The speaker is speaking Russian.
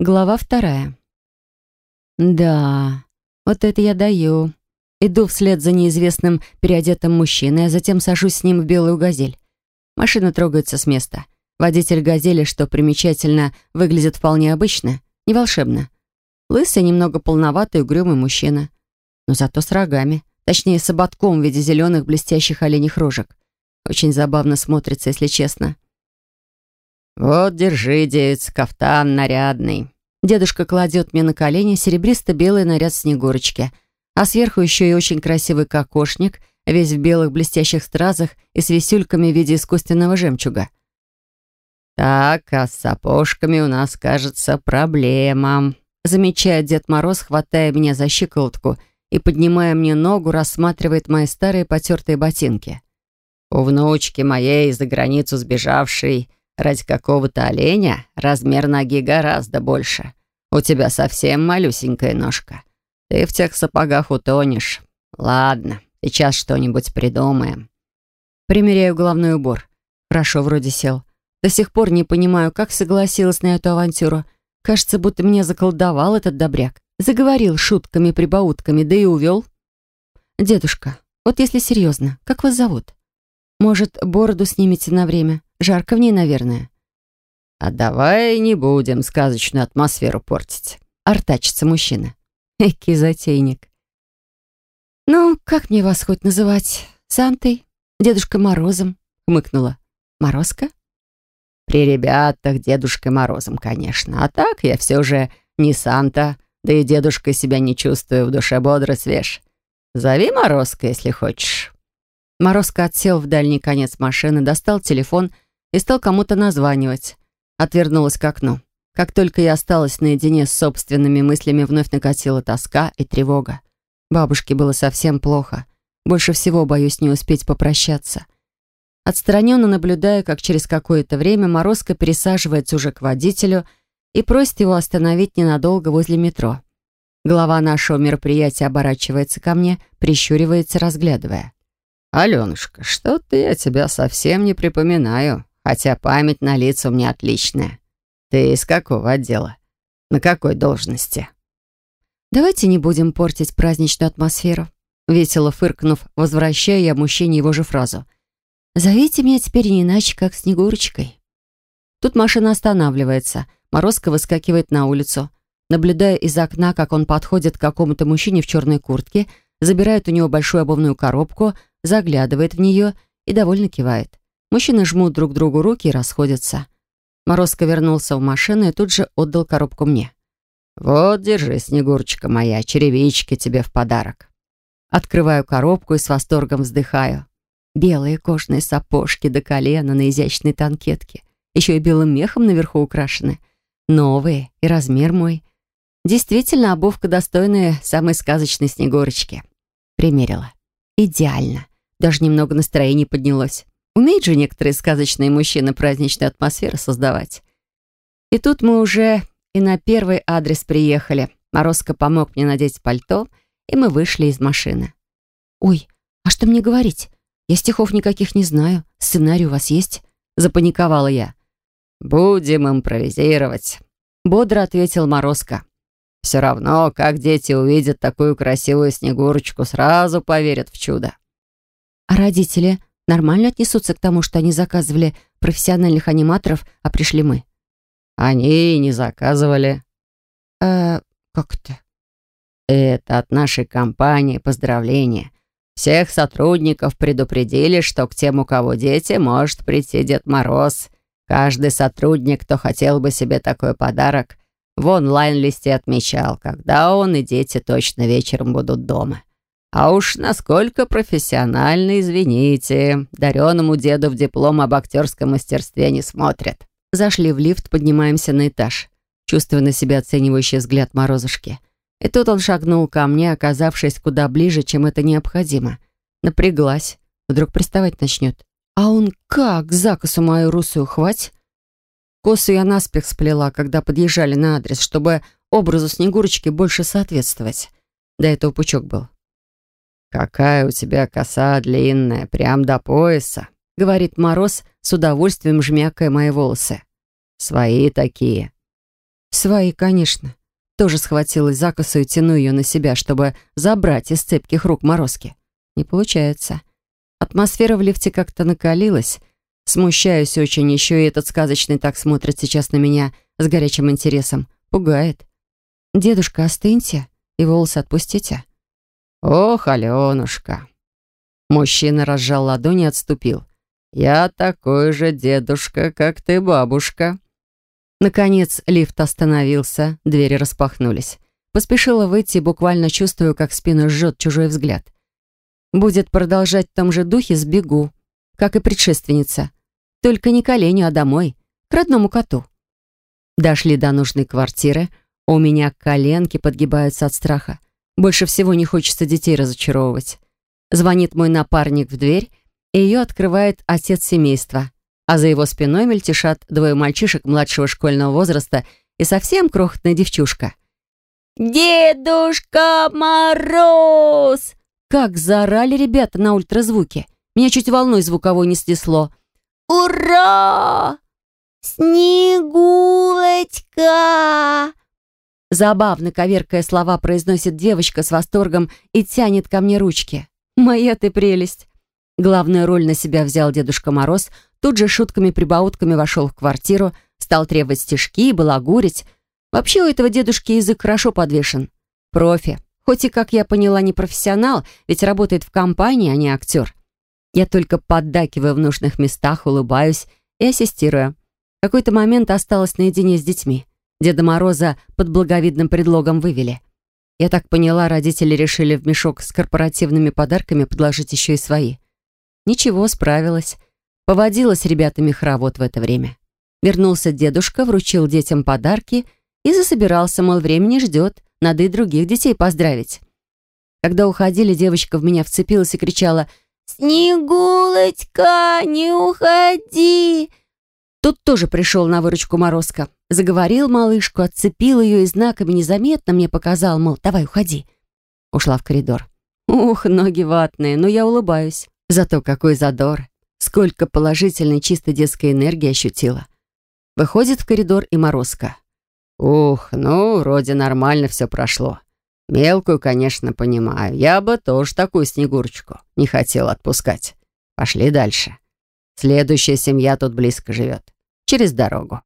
Глава вторая. Да, вот это я даю. Иду вслед за неизвестным переодетым мужчиной, а затем сажусь с ним в белую газель. Машина трогается с места. Водитель газели, что примечательно, выглядит вполне обычно, не волшебно. Лысый, немного полноватый, угрюмый мужчина. Но зато с рогами. Точнее, с ободком в виде зеленых блестящих оленьих рожек. Очень забавно смотрится, если честно. «Вот, держи, девиц, кафтан нарядный». Дедушка кладет мне на колени серебристо-белый наряд Снегурочки, а сверху еще и очень красивый кокошник, весь в белых блестящих стразах и с висюльками в виде искусственного жемчуга. «Так, а с сапожками у нас, кажется, проблема», замечает Дед Мороз, хватая меня за щиколотку и, поднимая мне ногу, рассматривает мои старые потертые ботинки. «У внучки моей за границу сбежавшей Ради какого-то оленя размер ноги гораздо больше. У тебя совсем малюсенькая ножка. Ты в тех сапогах утонешь. Ладно, сейчас что-нибудь придумаем. Примеряю головной убор. Хорошо, вроде сел. До сих пор не понимаю, как согласилась на эту авантюру. Кажется, будто меня заколдовал этот добряк. Заговорил шутками-прибаутками, да и увел. «Дедушка, вот если серьезно, как вас зовут? Может, бороду снимете на время? Жарко в ней, наверное. А давай не будем сказочную атмосферу портить. Артачится мужчина. Экий затейник. Ну, как мне вас хоть называть? Сантой? Дедушкой Морозом? Хмыкнула. Морозка? При ребятах Дедушкой Морозом, конечно. А так я все же не Санта, да и дедушкой себя не чувствую, в душе бодро свеж. Зови Морозка, если хочешь. Морозко отсел в дальний конец машины, достал телефон и стал кому-то названивать. Отвернулась к окну. Как только я осталась наедине с собственными мыслями, вновь накатила тоска и тревога. Бабушке было совсем плохо. Больше всего боюсь не успеть попрощаться. Отстраненно наблюдая, как через какое-то время Морозко пересаживается уже к водителю и просит его остановить ненадолго возле метро. Глава нашего мероприятия оборачивается ко мне, прищуривается, разглядывая. «Аленушка, что-то я тебя совсем не припоминаю, хотя память на лица у меня отличная. Ты из какого отдела? На какой должности?» «Давайте не будем портить праздничную атмосферу», весело фыркнув, возвращая я мужчине его же фразу. «Зовите меня теперь не иначе, как Снегурочкой». Тут машина останавливается. Морозко выскакивает на улицу. Наблюдая из окна, как он подходит к какому-то мужчине в черной куртке, забирает у него большую обувную коробку, заглядывает в нее и довольно кивает. Мужчины жмут друг другу руки и расходятся. Морозко вернулся в машину и тут же отдал коробку мне. «Вот, держи, Снегурочка моя, черевички тебе в подарок». Открываю коробку и с восторгом вздыхаю. Белые кожаные сапожки до колена на изящной танкетке. Еще и белым мехом наверху украшены. Новые и размер мой. Действительно, обувка достойная самой сказочной Снегурочки. Примерила. Идеально. Даже немного настроение поднялось. Умеют же некоторые сказочные мужчины праздничную атмосферу создавать. И тут мы уже и на первый адрес приехали. Морозко помог мне надеть пальто, и мы вышли из машины. «Ой, а что мне говорить? Я стихов никаких не знаю. Сценарий у вас есть?» Запаниковала я. «Будем импровизировать», — бодро ответил Морозко. Все равно, как дети увидят такую красивую Снегурочку, сразу поверят в чудо. А родители нормально отнесутся к тому, что они заказывали профессиональных аниматоров, а пришли мы? Они и не заказывали. Э, как это? Это от нашей компании поздравления. Всех сотрудников предупредили, что к тем, у кого дети, может прийти Дед Мороз. Каждый сотрудник, кто хотел бы себе такой подарок, в онлайн-листе отмечал, когда он и дети точно вечером будут дома. А уж насколько профессионально, извините, дареному деду в диплом об актерском мастерстве не смотрят. Зашли в лифт, поднимаемся на этаж, чувствуя на себя оценивающий взгляд Морозушки. И тут он шагнул ко мне, оказавшись куда ближе, чем это необходимо. Напряглась. Вдруг приставать начнет. А он как закосу мою русую хвать? Косу я наспех сплела, когда подъезжали на адрес, чтобы образу Снегурочки больше соответствовать. До этого пучок был. «Какая у тебя коса длинная, прям до пояса», — говорит Мороз, с удовольствием жмякая мои волосы. «Свои такие». Свои, конечно. Тоже схватилась за косу и тяну ее на себя, чтобы забрать из цепких рук морозки. Не получается. Атмосфера в лифте как-то накалилась. Смущаюсь очень, еще и этот сказочный так смотрит сейчас на меня с горячим интересом. Пугает. «Дедушка, остыньте и волосы отпустите». «Ох, Аленушка!» Мужчина разжал ладони и отступил. «Я такой же дедушка, как ты, бабушка». Наконец лифт остановился, двери распахнулись. Поспешила выйти, буквально чувствую, как спину жжет чужой взгляд. Будет продолжать в том же духе, сбегу, как и предшественница. Только не к оленю, а домой, к родному коту. Дошли до нужной квартиры, у меня коленки подгибаются от страха. Больше всего не хочется детей разочаровывать. Звонит мой напарник в дверь, и ее открывает отец семейства а за его спиной мельтешат двое мальчишек младшего школьного возраста и совсем крохотная девчушка. «Дедушка Мороз!» Как заорали ребята на ультразвуке. Меня чуть волной звуковой не снесло. «Ура! Снегулочка!» Забавно, коверкая слова, произносит девочка с восторгом и тянет ко мне ручки. «Моя ты прелесть!» Главную роль на себя взял Дедушка Мороз — Тут же шутками-прибаутками вошел в квартиру, стал требовать стишки и балагурить. Вообще у этого дедушки язык хорошо подвешен. Профи. Хоть и, как я поняла, не профессионал, ведь работает в компании, а не актер. Я только поддакиваю в нужных местах, улыбаюсь и ассистирую. В какой-то момент осталась наедине с детьми. Деда Мороза под благовидным предлогом вывели. Я так поняла, родители решили в мешок с корпоративными подарками подложить еще и свои. Ничего, справилась. Поводила с ребятами хоровод в это время. Вернулся дедушка, вручил детям подарки и засобирался, мол, времени ждет, надо и других детей поздравить. Когда уходили, девочка в меня вцепилась и кричала «Снегулочка, не уходи!» Тут тоже пришел на выручку Морозко. Заговорил малышку, отцепил ее и знаками незаметно мне показал, мол, давай уходи. Ушла в коридор. Ух, ноги ватные, но я улыбаюсь. Зато какой задор. Сколько положительной чисто детской энергии ощутила. Выходит в коридор и Морозко. «Ух, ну, вроде нормально все прошло. Мелкую, конечно, понимаю. Я бы тоже такую Снегурочку не хотел отпускать. Пошли дальше. Следующая семья тут близко живет. Через дорогу».